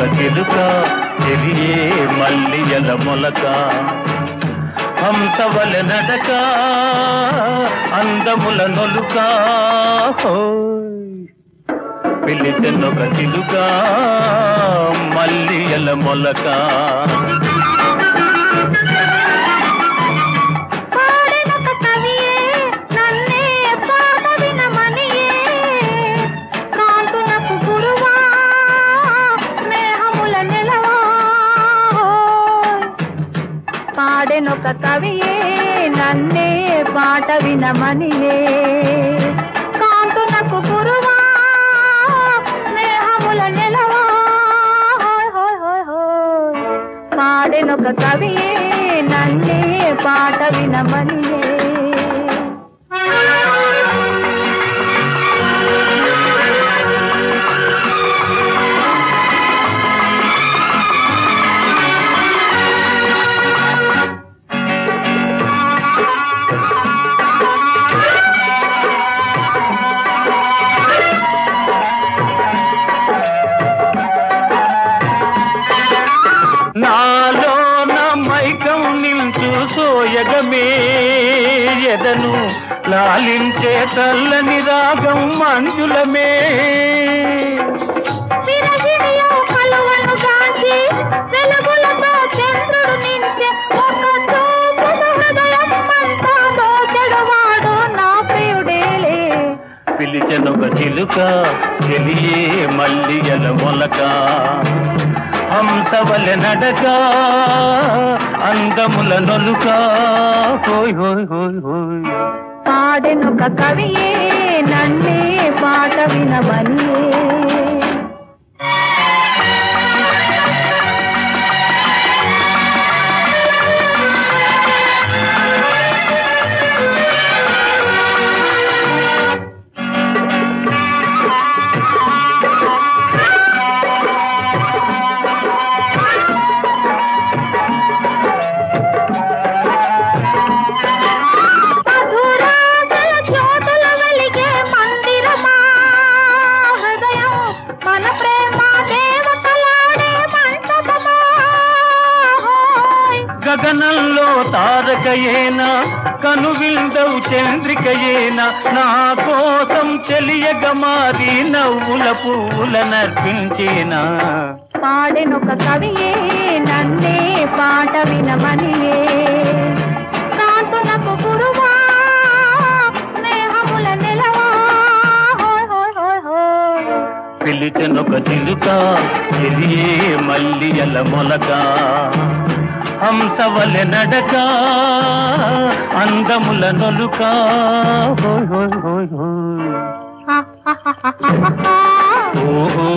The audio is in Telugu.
పిలిచెనొక చిలుక చెలియే మల్లియల మొలక. హంసవల నడక అందముల నొలుక. పిలిచెన్నొక పిలిచెనొక చిలుక మల్లియల మొలక. నేనొక కవియే నన్నే పాట వినమనియే. కాంతునకు గురువా స్నేహముల నెలవా. హోయ్ కవియే నన్నే పాట వినమనియే. సోయగమే ఎదను లాలించే తల్లని రాగం మంజులమే. పిలిచెనొక చిలుక చెలియే మల్లియల మొలక. హంసవల నడక అందముల నొలుక. హోయ్ హోయ్ హోయ్ హోయ్ పాడెనొక కవియే నన్నే పాట వినమనియే గగనంలో తారకయేనా కనువిందవు చంద్రికయేనా నా కోసం తెలియగ మారి నవ్వుల పువ్వుల నర్పించేనా. పాడెనొక కవియే నన్నే పాట వినమనియే. కాంతునకు గురువా నెలవా. పిలిచెనొక చిలుక ఎలియే మల్లియల మొలక. హంసవలె నడక అందముల నొలుక. ఓహో